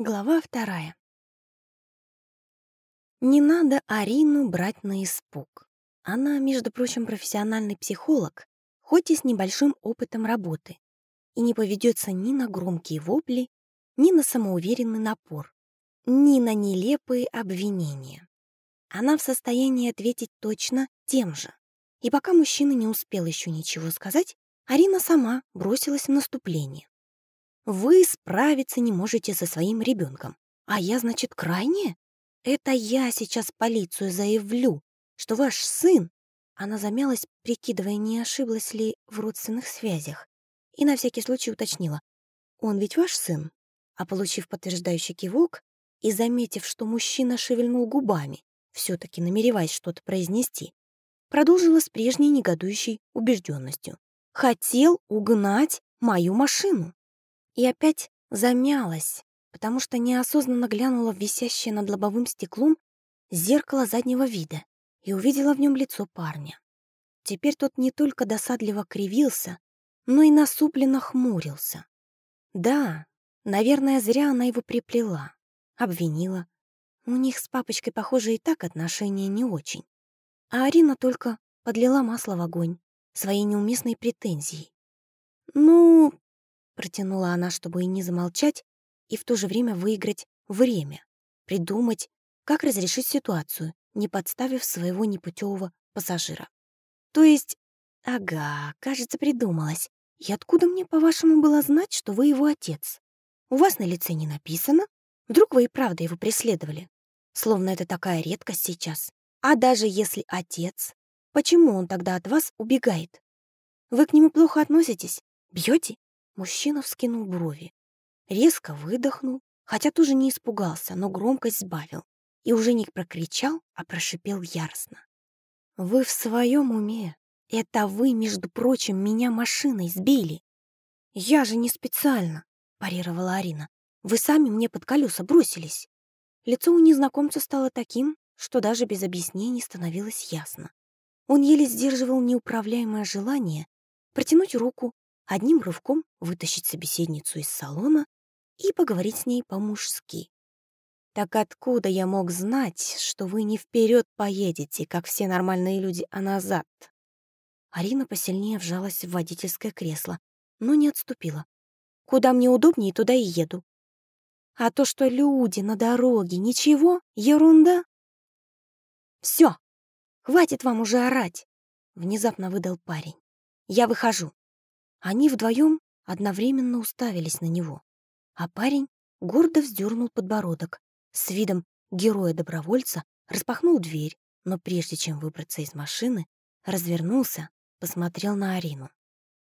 Глава вторая. Не надо Арину брать на испуг. Она, между прочим, профессиональный психолог, хоть и с небольшим опытом работы, и не поведется ни на громкие вопли, ни на самоуверенный напор, ни на нелепые обвинения. Она в состоянии ответить точно тем же. И пока мужчина не успел еще ничего сказать, Арина сама бросилась в наступление. Вы справиться не можете со своим ребенком. А я, значит, крайняя? Это я сейчас полицию заявлю, что ваш сын... Она замялась, прикидывая, не ошиблась ли в родственных связях, и на всякий случай уточнила. «Он ведь ваш сын?» А получив подтверждающий кивок и заметив, что мужчина шевельнул губами, все таки намереваясь что-то произнести, продолжила с прежней негодующей убежденностью. «Хотел угнать мою машину!» И опять замялась, потому что неосознанно глянула в висящее над лобовым стеклом зеркало заднего вида и увидела в нем лицо парня. Теперь тот не только досадливо кривился, но и насупленно хмурился. Да, наверное, зря она его приплела, обвинила. У них с папочкой, похоже, и так отношения не очень. А Арина только подлила масло в огонь своей неуместной претензией. «Ну, Протянула она, чтобы и не замолчать, и в то же время выиграть время, придумать, как разрешить ситуацию, не подставив своего непутевого пассажира. То есть, ага, кажется, придумалась. И откуда мне, по-вашему, было знать, что вы его отец? У вас на лице не написано? Вдруг вы и правда его преследовали? Словно это такая редкость сейчас. А даже если отец, почему он тогда от вас убегает? Вы к нему плохо относитесь? Бьете? Мужчина вскинул брови, резко выдохнул, хотя тоже не испугался, но громкость сбавил и уже не прокричал, а прошипел яростно. «Вы в своем уме? Это вы, между прочим, меня машиной сбили!» «Я же не специально!» — парировала Арина. «Вы сами мне под колеса бросились!» Лицо у незнакомца стало таким, что даже без объяснений становилось ясно. Он еле сдерживал неуправляемое желание протянуть руку одним рывком вытащить собеседницу из салона и поговорить с ней по-мужски. «Так откуда я мог знать, что вы не вперед поедете, как все нормальные люди, а назад?» Арина посильнее вжалась в водительское кресло, но не отступила. «Куда мне удобнее, туда и еду. А то, что люди на дороге, ничего, ерунда». «Все, хватит вам уже орать!» — внезапно выдал парень. «Я выхожу». Они вдвоем одновременно уставились на него, а парень гордо вздернул подбородок, с видом героя-добровольца распахнул дверь, но прежде чем выбраться из машины, развернулся, посмотрел на Арину.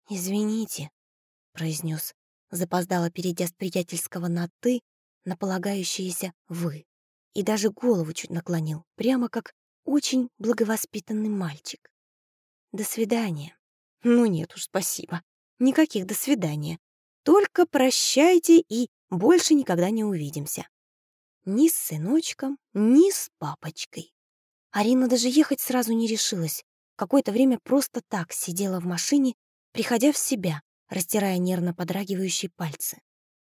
«Извините», — произнес, запоздало перейдя с приятельского на «ты» на полагающееся «вы», и даже голову чуть наклонил, прямо как очень благовоспитанный мальчик. «До свидания». «Ну нет уж, спасибо», Никаких «до свидания». Только прощайте и больше никогда не увидимся. Ни с сыночком, ни с папочкой. Арина даже ехать сразу не решилась. Какое-то время просто так сидела в машине, приходя в себя, растирая нервно подрагивающие пальцы.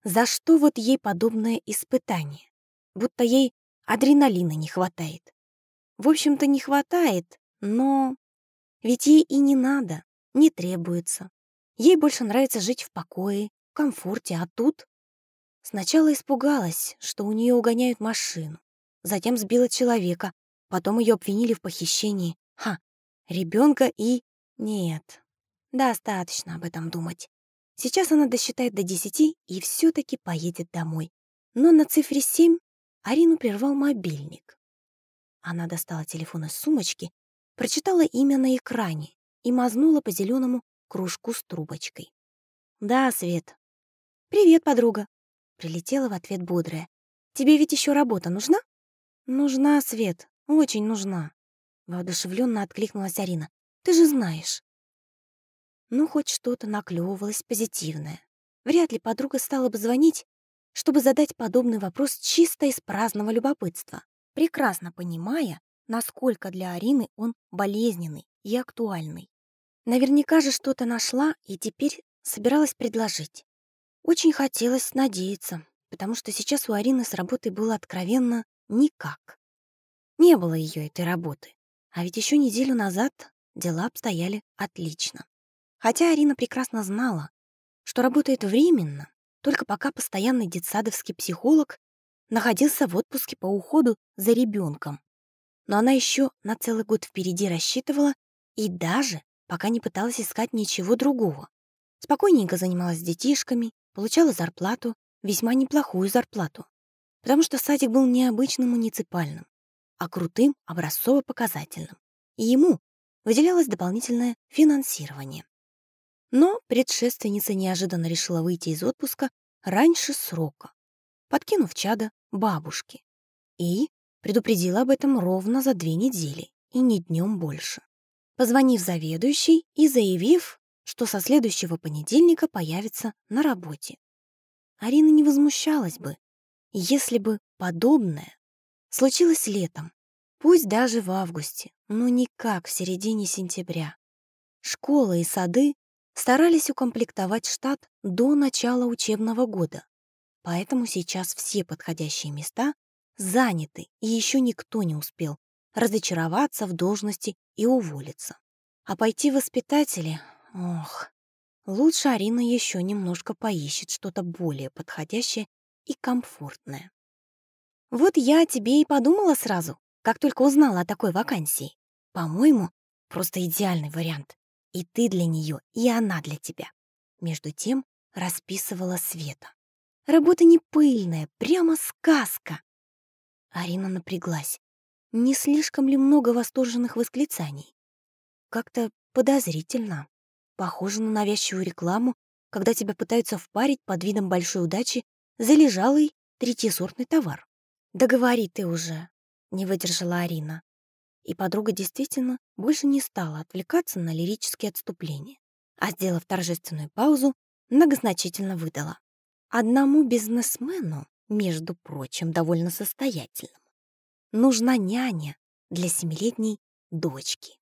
За что вот ей подобное испытание? Будто ей адреналина не хватает. В общем-то, не хватает, но... Ведь ей и не надо, не требуется. Ей больше нравится жить в покое, в комфорте, а тут... Сначала испугалась, что у нее угоняют машину. Затем сбила человека. Потом ее обвинили в похищении. Ха, ребенка и... Нет, достаточно об этом думать. Сейчас она досчитает до десяти и все таки поедет домой. Но на цифре семь Арину прервал мобильник. Она достала телефон из сумочки, прочитала имя на экране и мазнула по зеленому кружку с трубочкой. «Да, Свет». «Привет, подруга», — прилетела в ответ бодрая. «Тебе ведь еще работа нужна?» «Нужна, Свет, очень нужна», — воодушевленно откликнулась Арина. «Ты же знаешь». Ну, хоть что-то наклевывалось позитивное. Вряд ли подруга стала бы звонить, чтобы задать подобный вопрос чисто из праздного любопытства, прекрасно понимая, насколько для Арины он болезненный и актуальный. Наверняка же что-то нашла и теперь собиралась предложить. Очень хотелось надеяться, потому что сейчас у Арины с работой было откровенно никак. Не было ее этой работы. А ведь еще неделю назад дела обстояли отлично. Хотя Арина прекрасно знала, что работает временно, только пока постоянный детсадовский психолог находился в отпуске по уходу за ребенком. Но она еще на целый год впереди рассчитывала и даже пока не пыталась искать ничего другого. Спокойненько занималась детишками, получала зарплату, весьма неплохую зарплату, потому что садик был не обычным муниципальным, а крутым образцово-показательным, и ему выделялось дополнительное финансирование. Но предшественница неожиданно решила выйти из отпуска раньше срока, подкинув чада бабушке, и предупредила об этом ровно за две недели и не днем больше, позвонив заведующей и заявив, что со следующего понедельника появится на работе. Арина не возмущалась бы, если бы подобное случилось летом, пусть даже в августе, но никак в середине сентября. Школы и сады старались укомплектовать штат до начала учебного года, поэтому сейчас все подходящие места заняты, и еще никто не успел разочароваться в должности и уволиться. А пойти в воспитатели, ох, лучше Арина еще немножко поищет что-то более подходящее и комфортное. Вот я тебе и подумала сразу, как только узнала о такой вакансии. По-моему, просто идеальный вариант. И ты для нее, и она для тебя. Между тем расписывала Света. Работа не пыльная, прямо сказка. Арина напряглась. Не слишком ли много восторженных восклицаний? Как-то подозрительно. Похоже на навязчивую рекламу, когда тебя пытаются впарить под видом большой удачи залежалый третьесортный товар. «Да говори ты уже», — не выдержала Арина. И подруга действительно больше не стала отвлекаться на лирические отступления, а, сделав торжественную паузу, многозначительно выдала. Одному бизнесмену, между прочим, довольно состоятельному, нужна няня для семилетней дочки.